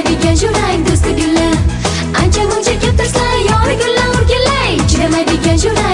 chidamaydigan jurang do'sti ancha muncha kaptirsa yori gullar o'rgilay chidamaydigan jurang